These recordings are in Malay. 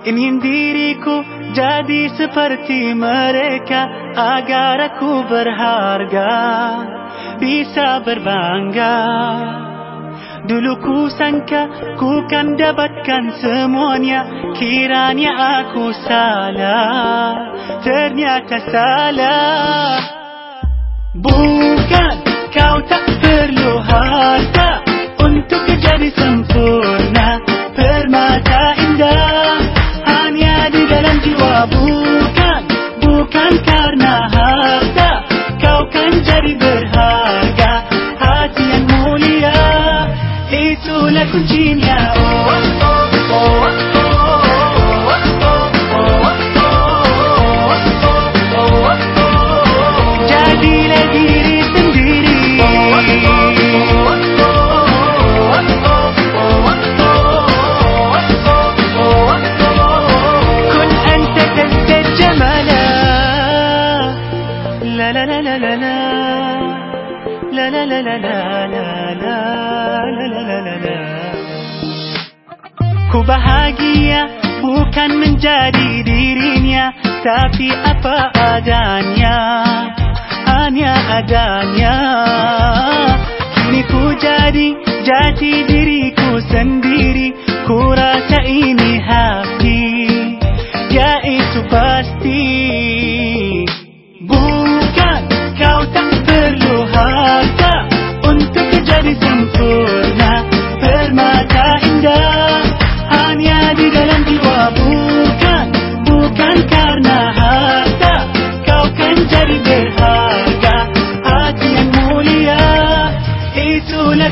Ingin diriku jadi seperti mereka Agar aku berharga Bisa berbangga Dulu ku sangka ku kan dapatkan semuanya Kiranya aku salah Ternyata salah Bukan kau tak perlu harta Untuk jadi sempurna La la la la la la La la la la la la la La la la la Ku bahagia bukan menjadi dirinya Tapi apa adanya Hanya adanya. Kini ku jadi jati diriku sendiri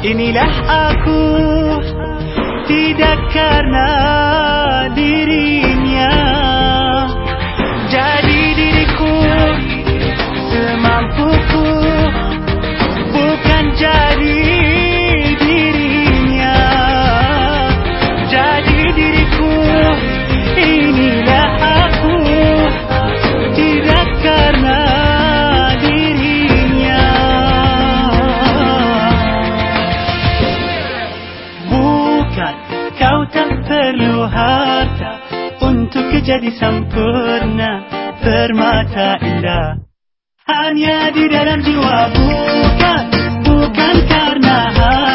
Inilah aku. Tidak karena dirinya perlu harta Untuk jadi sempurna Permata indah. Hanya di dalam jiwa bukan bukan karena harta